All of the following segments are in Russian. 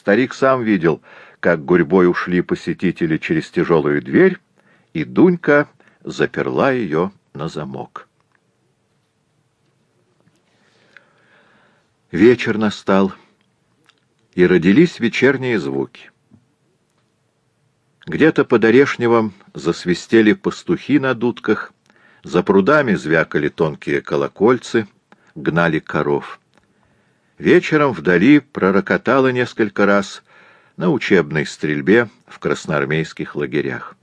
Старик сам видел, как гурьбой ушли посетители через тяжелую дверь, и Дунька заперла ее на замок. Вечер настал, и родились вечерние звуки. Где-то под Орешневом засвистели пастухи на дудках, за прудами звякали тонкие колокольцы, гнали коров. Вечером вдали пророкотало несколько раз на учебной стрельбе в красноармейских лагерях.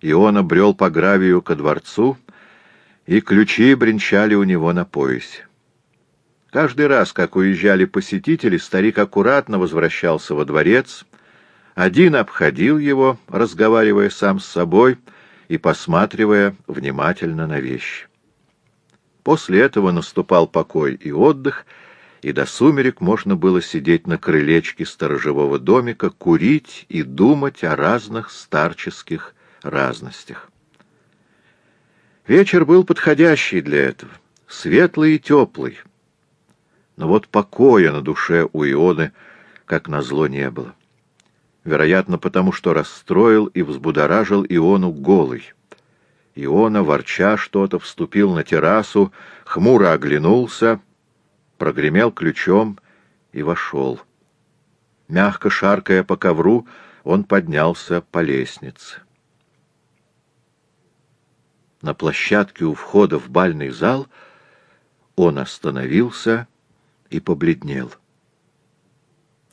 Ион обрел по гравию ко дворцу, и ключи бренчали у него на поясе. Каждый раз, как уезжали посетители, старик аккуратно возвращался во дворец, один обходил его, разговаривая сам с собой и посматривая внимательно на вещи. После этого наступал покой и отдых, и до сумерек можно было сидеть на крылечке сторожевого домика, курить и думать о разных старческих разностях. Вечер был подходящий для этого, светлый и теплый, но вот покоя на душе у Ионы, как назло, не было. Вероятно, потому что расстроил и взбудоражил Иону голый. Иона, ворча что-то, вступил на террасу, хмуро оглянулся, прогремел ключом и вошел. Мягко шаркая по ковру, он поднялся по лестнице. На площадке у входа в бальный зал он остановился и побледнел.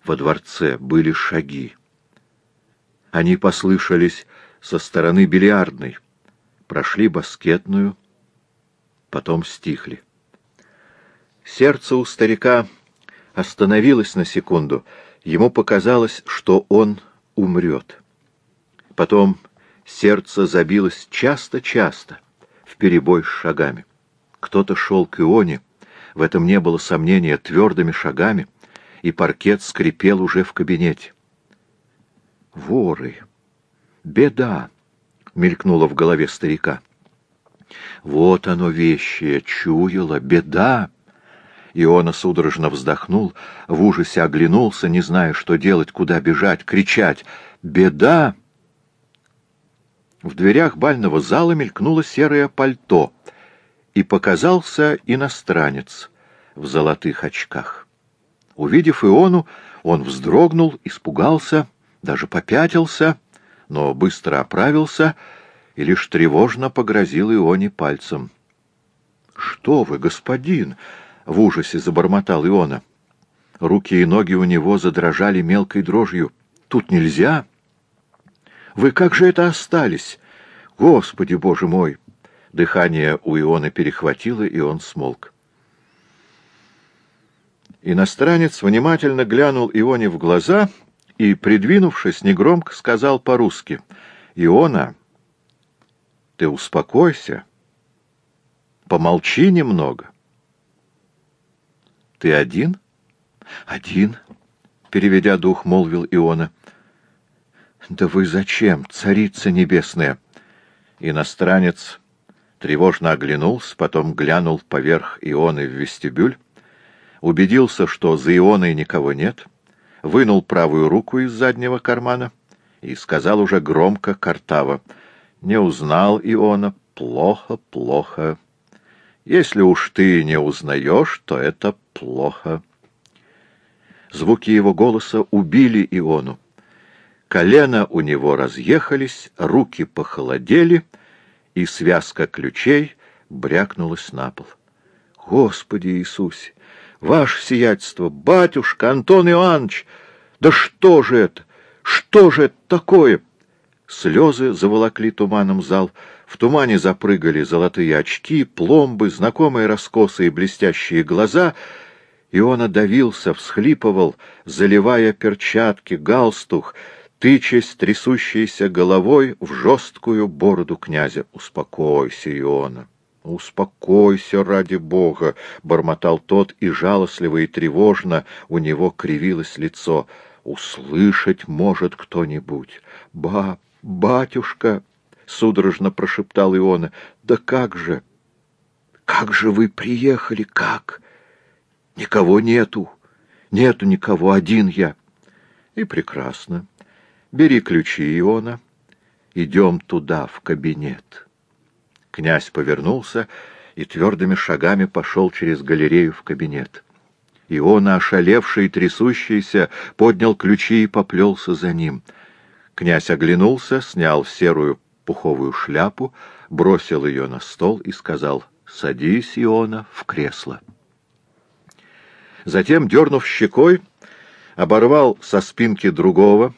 Во дворце были шаги. Они послышались со стороны бильярдной, прошли баскетную, потом стихли. Сердце у старика остановилось на секунду. Ему показалось, что он умрет. Потом сердце забилось часто-часто, вперебой с шагами. Кто-то шел к Ионе, в этом не было сомнения, твердыми шагами, и паркет скрипел уже в кабинете. «Воры! Беда!» — мелькнуло в голове старика. «Вот оно вещее, чуяло, беда!» Иона судорожно вздохнул, в ужасе оглянулся, не зная, что делать, куда бежать, кричать. «Беда!» В дверях бального зала мелькнуло серое пальто — и показался иностранец в золотых очках. Увидев Иону, он вздрогнул, испугался, даже попятился, но быстро оправился и лишь тревожно погрозил Ионе пальцем. — Что вы, господин! — в ужасе забормотал Иона. Руки и ноги у него задрожали мелкой дрожью. — Тут нельзя! — Вы как же это остались? Господи, боже мой! — Дыхание у Ионы перехватило, и он смолк. Иностранец внимательно глянул Ионе в глаза и, придвинувшись, негромко сказал по-русски, «Иона, ты успокойся, помолчи немного». «Ты один?» «Один», — переведя дух, молвил Иона. «Да вы зачем, царица небесная?» Иностранец тревожно оглянулся, потом глянул поверх Ионы в вестибюль, убедился, что за Ионой никого нет, вынул правую руку из заднего кармана и сказал уже громко картаво, «Не узнал Иона, плохо, плохо. Если уж ты не узнаешь, то это плохо». Звуки его голоса убили Иону. Колено у него разъехались, руки похолодели — и связка ключей брякнулась на пол. Господи Иисусе! Ваше сиятельство, батюшка Антон Иоаннович! Да что же это? Что же это такое? Слезы заволокли туманом зал. В тумане запрыгали золотые очки, пломбы, знакомые раскосы и блестящие глаза — и он одавился, всхлипывал, заливая перчатки, галстух, тычась трясущейся головой в жесткую бороду князя. «Успокойся, Иона!» «Успокойся, ради Бога!» — бормотал тот, и жалостливо и тревожно у него кривилось лицо. «Услышать может кто-нибудь!» «Ба... батюшка!» — судорожно прошептал Иона. «Да как же! Как же вы приехали? Как? Никого нету! Нету никого, один я. И прекрасно. Бери ключи Иона. Идем туда, в кабинет. Князь повернулся и твердыми шагами пошел через галерею в кабинет. Иона, ошалевший и трясущийся, поднял ключи и поплелся за ним. Князь оглянулся, снял серую пуховую шляпу, бросил ее на стол и сказал «Садись, Иона, в кресло». Затем, дернув щекой, оборвал со спинки другого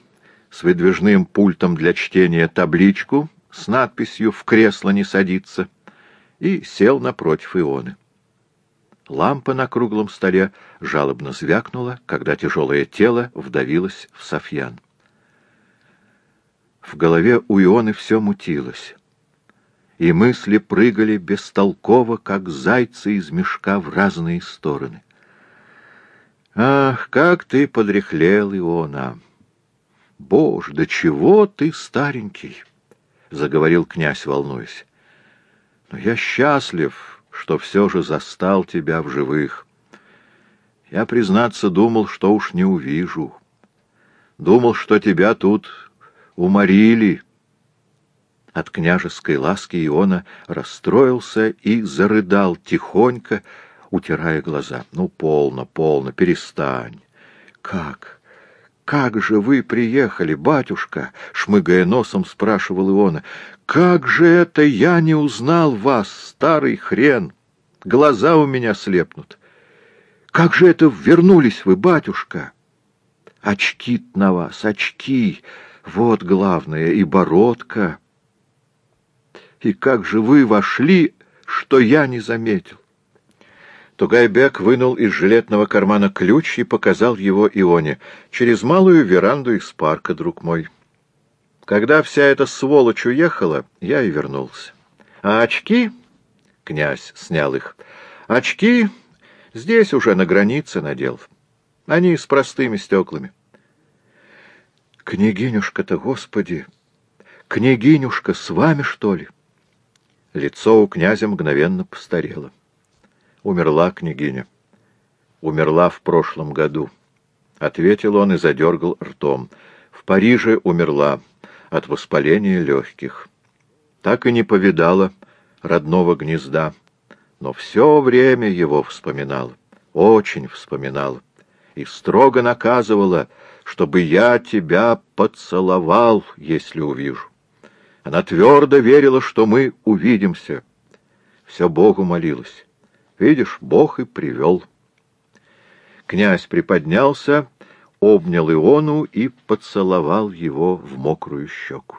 с выдвижным пультом для чтения табличку с надписью «В кресло не садиться» и сел напротив Ионы. Лампа на круглом столе жалобно звякнула, когда тяжелое тело вдавилось в Софьян. В голове у Ионы все мутилось, и мысли прыгали бестолково, как зайцы из мешка в разные стороны. «Ах, как ты подряхлел, Иона! Боже, да чего ты старенький!» — заговорил князь, волнуясь. «Но я счастлив, что все же застал тебя в живых. Я, признаться, думал, что уж не увижу. Думал, что тебя тут уморили. От княжеской ласки Иона расстроился и зарыдал тихонько, утирая глаза. «Ну, полно, полно, перестань! Как? «Как же вы приехали, батюшка?» — шмыгая носом, спрашивал Иона. «Как же это я не узнал вас, старый хрен? Глаза у меня слепнут. Как же это вернулись вы, батюшка?» «Очки на вас, очки! Вот главное, и бородка!» «И как же вы вошли, что я не заметил?» Тугайбек вынул из жилетного кармана ключ и показал его Ионе. «Через малую веранду из парка, друг мой». Когда вся эта сволочь уехала, я и вернулся. А очки... Князь снял их. Очки здесь уже на границе надел. Они с простыми стеклами. Княгинюшка-то, господи! Княгинюшка, с вами, что ли? Лицо у князя мгновенно постарело. Умерла княгиня. Умерла в прошлом году. Ответил он и задергал ртом. В Париже умерла от воспаления легких. Так и не повидала родного гнезда, но все время его вспоминала, очень вспоминала, и строго наказывала, чтобы я тебя поцеловал, если увижу. Она твердо верила, что мы увидимся. Все Богу молилась. Видишь, Бог и привел. Князь приподнялся, обнял Иону и поцеловал его в мокрую щеку.